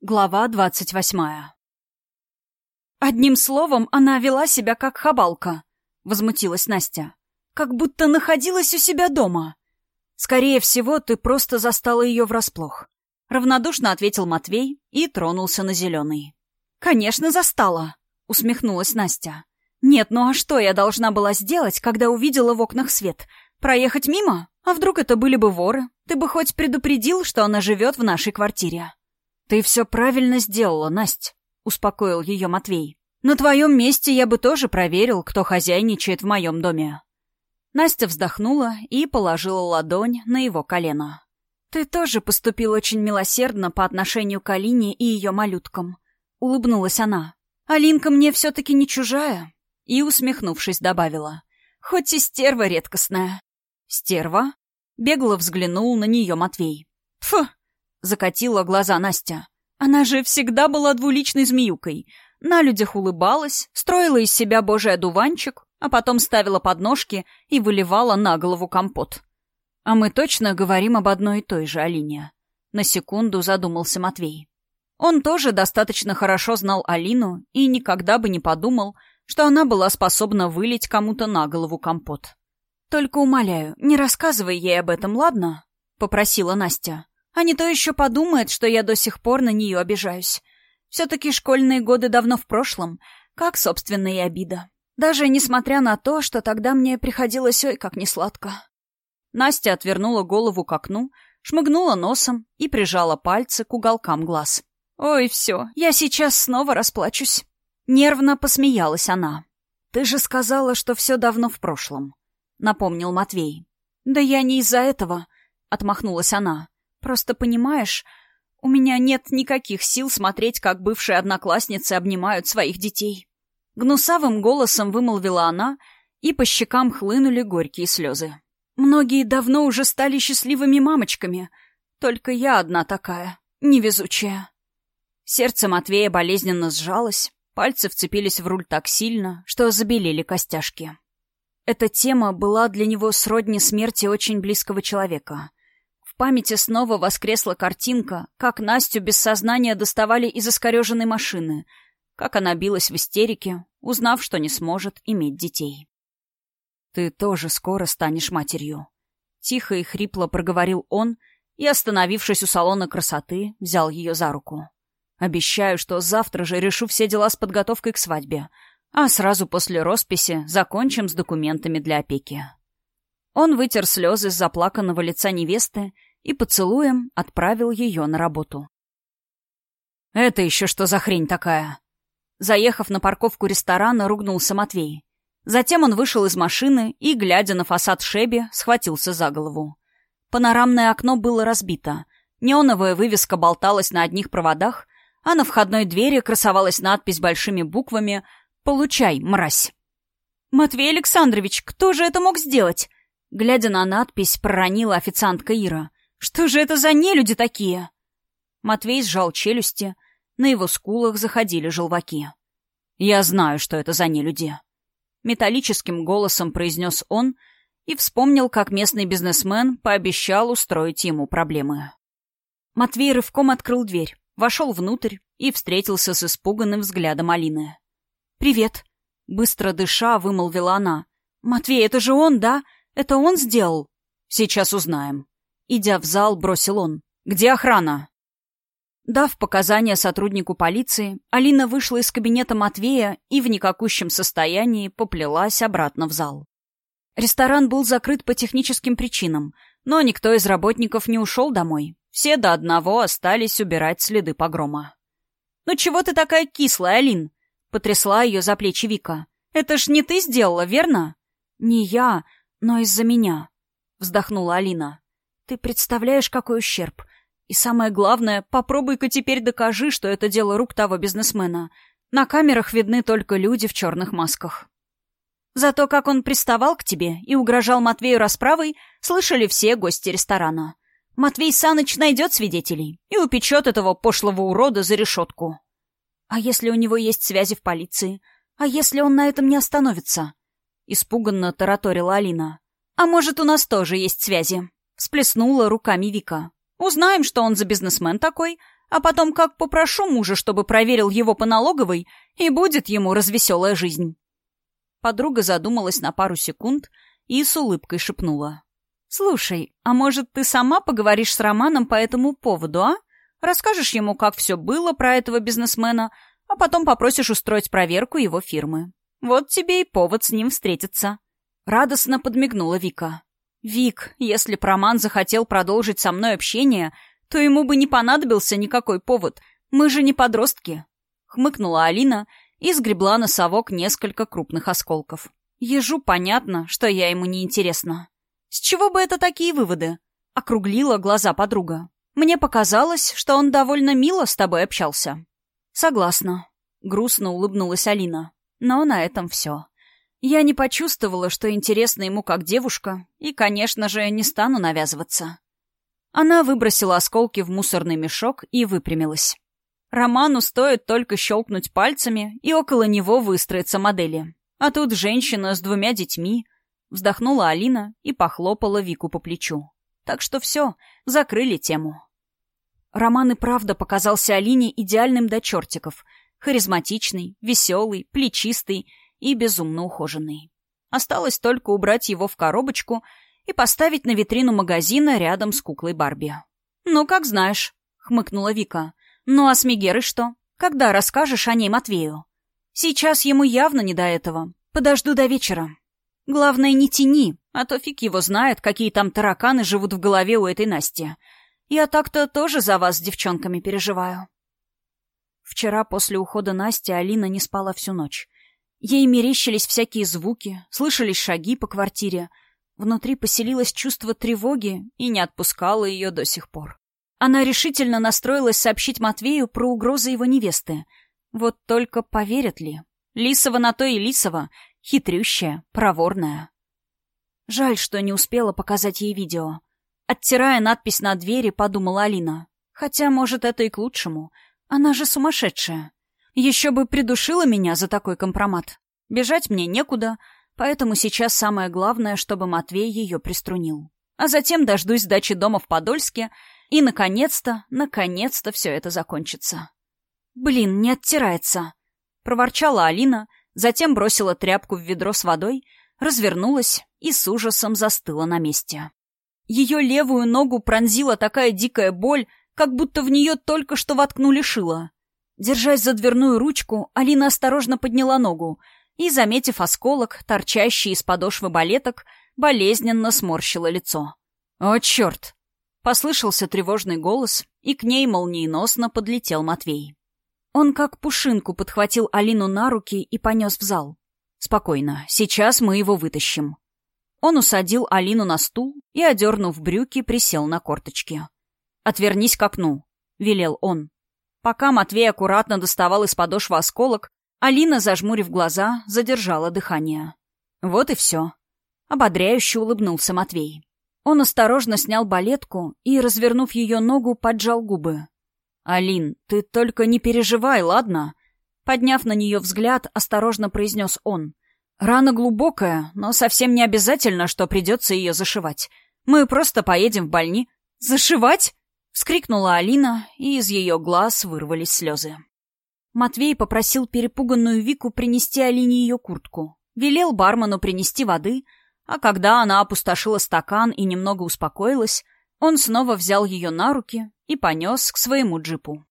Глава двадцать восьмая. «Одним словом, она вела себя как хабалка», — возмутилась Настя. «Как будто находилась у себя дома. Скорее всего, ты просто застала ее врасплох». Равнодушно ответил Матвей и тронулся на зеленый. «Конечно, застала», — усмехнулась Настя. «Нет, ну а что я должна была сделать, когда увидела в окнах свет? Проехать мимо? А вдруг это были бы воры? Ты бы хоть предупредил, что она живет в нашей квартире?» «Ты все правильно сделала, Насть», — успокоил ее Матвей. «На твоем месте я бы тоже проверил, кто хозяйничает в моем доме». Настя вздохнула и положила ладонь на его колено. «Ты тоже поступил очень милосердно по отношению к Алине и ее малюткам», — улыбнулась она. «Алинка мне все-таки не чужая», — и, усмехнувшись, добавила. «Хоть и стерва редкостная». «Стерва?» — бегло взглянул на нее Матвей. «Фу, — закатила глаза Настя. «Она же всегда была двуличной змеюкой. На людях улыбалась, строила из себя божий одуванчик, а потом ставила подножки и выливала на голову компот. А мы точно говорим об одной и той же Алине. На секунду задумался Матвей. Он тоже достаточно хорошо знал Алину и никогда бы не подумал, что она была способна вылить кому-то на голову компот. «Только умоляю, не рассказывай ей об этом, ладно?» — попросила Настя. А не то еще подумает, что я до сих пор на нее обижаюсь. Все-таки школьные годы давно в прошлом, как, собственно, и обида. Даже несмотря на то, что тогда мне приходилось ой как несладко. Настя отвернула голову к окну, шмыгнула носом и прижала пальцы к уголкам глаз. «Ой, все, я сейчас снова расплачусь». Нервно посмеялась она. «Ты же сказала, что все давно в прошлом», — напомнил Матвей. «Да я не из-за этого», — отмахнулась она. Просто понимаешь, у меня нет никаких сил смотреть, как бывшие одноклассницы обнимают своих детей. Гнусавым голосом вымолвила она, и по щекам хлынули горькие слезы. Многие давно уже стали счастливыми мамочками, только я одна такая, невезучая. Сердце Матвея болезненно сжалось, пальцы вцепились в руль так сильно, что забелели костяшки. Эта тема была для него сродни смерти очень близкого человека памяти снова воскресла картинка, как Настю без сознания доставали из искореженной машины, как она билась в истерике, узнав, что не сможет иметь детей. «Ты тоже скоро станешь матерью», — тихо и хрипло проговорил он и, остановившись у салона красоты, взял ее за руку. «Обещаю, что завтра же решу все дела с подготовкой к свадьбе, а сразу после росписи закончим с документами для опеки». Он вытер слезы с заплаканного лица невесты и поцелуем отправил ее на работу. «Это еще что за хрень такая?» Заехав на парковку ресторана, ругнулся Матвей. Затем он вышел из машины и, глядя на фасад Шеби, схватился за голову. Панорамное окно было разбито. Неоновая вывеска болталась на одних проводах, а на входной двери красовалась надпись большими буквами «Получай, мразь». «Матвей Александрович, кто же это мог сделать?» Глядя на надпись, проронила официантка Ира. Что же это за нелюди такие? Матвей сжал челюсти, на его скулах заходили желваки. «Я знаю, что это за нелюди», — металлическим голосом произнес он и вспомнил, как местный бизнесмен пообещал устроить ему проблемы. Матвей рывком открыл дверь, вошел внутрь и встретился с испуганным взглядом Алины. «Привет», — быстро дыша вымолвила она. «Матвей, это же он, да? Это он сделал?» «Сейчас узнаем», Идя в зал, бросил он. «Где охрана?» Дав показания сотруднику полиции, Алина вышла из кабинета Матвея и в никакущем состоянии поплелась обратно в зал. Ресторан был закрыт по техническим причинам, но никто из работников не ушел домой. Все до одного остались убирать следы погрома. «Ну чего ты такая кислая, Алин?» — потрясла ее за плечи Вика. «Это ж не ты сделала, верно?» «Не я, но из-за меня», — вздохнула Алина. Ты представляешь, какой ущерб? И самое главное, попробуй-ка теперь докажи, что это дело рук того бизнесмена. На камерах видны только люди в черных масках. Зато как он приставал к тебе и угрожал Матвею расправой, слышали все гости ресторана. Матвей Саныч найдет свидетелей и упечет этого пошлого урода за решетку. А если у него есть связи в полиции? А если он на этом не остановится? Испуганно тараторила Алина. А может, у нас тоже есть связи? Всплеснула руками Вика. «Узнаем, что он за бизнесмен такой, а потом как попрошу мужа, чтобы проверил его по налоговой, и будет ему развеселая жизнь. Подруга задумалась на пару секунд и с улыбкой шепнула. «Слушай, а может, ты сама поговоришь с Романом по этому поводу, а? Расскажешь ему, как все было про этого бизнесмена, а потом попросишь устроить проверку его фирмы. Вот тебе и повод с ним встретиться». Радостно подмигнула Вика. «Вик, если б Роман захотел продолжить со мной общение, то ему бы не понадобился никакой повод. Мы же не подростки». Хмыкнула Алина и сгребла на совок несколько крупных осколков. Ежу понятно, что я ему не интересна. С чего бы это такие выводы? Округлила глаза подруга. Мне показалось, что он довольно мило с тобой общался. Согласна. Грустно улыбнулась Алина. Но на этом все. Я не почувствовала, что интересно ему как девушка, и, конечно же, не стану навязываться. Она выбросила осколки в мусорный мешок и выпрямилась. Роману стоит только щелкнуть пальцами, и около него выстроятся модели. А тут женщина с двумя детьми. Вздохнула Алина и похлопала Вику по плечу. Так что все, закрыли тему. Роман и правда показался Алине идеальным до чертиков. Харизматичный, веселый, плечистый и безумно ухоженный. Осталось только убрать его в коробочку и поставить на витрину магазина рядом с куклой Барби. «Ну, как знаешь», — хмыкнула Вика. «Ну а с Мегерой что? Когда расскажешь о ней Матвею?» «Сейчас ему явно не до этого. Подожду до вечера. Главное, не тяни, а то фиг его знает, какие там тараканы живут в голове у этой Насти. Я так-то тоже за вас с девчонками переживаю». Вчера после ухода Насти Алина не спала всю ночь. Ей мерещились всякие звуки, слышались шаги по квартире. Внутри поселилось чувство тревоги и не отпускало ее до сих пор. Она решительно настроилась сообщить Матвею про угрозы его невесты. Вот только поверят ли? Лисова на то и Лисова, хитрющая, проворная. Жаль, что не успела показать ей видео. Оттирая надпись на двери, подумала Алина. Хотя, может, это и к лучшему. Она же сумасшедшая. Еще бы придушила меня за такой компромат. Бежать мне некуда, поэтому сейчас самое главное, чтобы Матвей ее приструнил. А затем дождусь сдачи дома в Подольске — и, наконец-то, наконец-то все это закончится. «Блин, не оттирается!» — проворчала Алина, затем бросила тряпку в ведро с водой, развернулась и с ужасом застыла на месте. Ее левую ногу пронзила такая дикая боль, как будто в нее только что воткнули шило. Держась за дверную ручку, Алина осторожно подняла ногу и, заметив осколок, торчащий из подошвы балеток, болезненно сморщила лицо. «О, черт!» Послышался тревожный голос, и к ней молниеносно подлетел Матвей. Он как пушинку подхватил Алину на руки и понес в зал. «Спокойно, сейчас мы его вытащим». Он усадил Алину на стул и, одернув брюки, присел на корточки. «Отвернись к окну», — велел он. Пока Матвей аккуратно доставал из подошвы осколок, Алина, зажмурив глаза, задержала дыхание. «Вот и все». Ободряюще улыбнулся Матвей. Он осторожно снял балетку и, развернув ее ногу, поджал губы. «Алин, ты только не переживай, ладно?» Подняв на нее взгляд, осторожно произнес он. «Рана глубокая, но совсем не обязательно, что придется ее зашивать. Мы просто поедем в больни...» «Зашивать?» — вскрикнула Алина, и из ее глаз вырвались слезы. Матвей попросил перепуганную Вику принести Алине ее куртку. Велел бармену принести воды — а когда она опустошила стакан и немного успокоилась, он снова взял ее на руки и понес к своему джипу.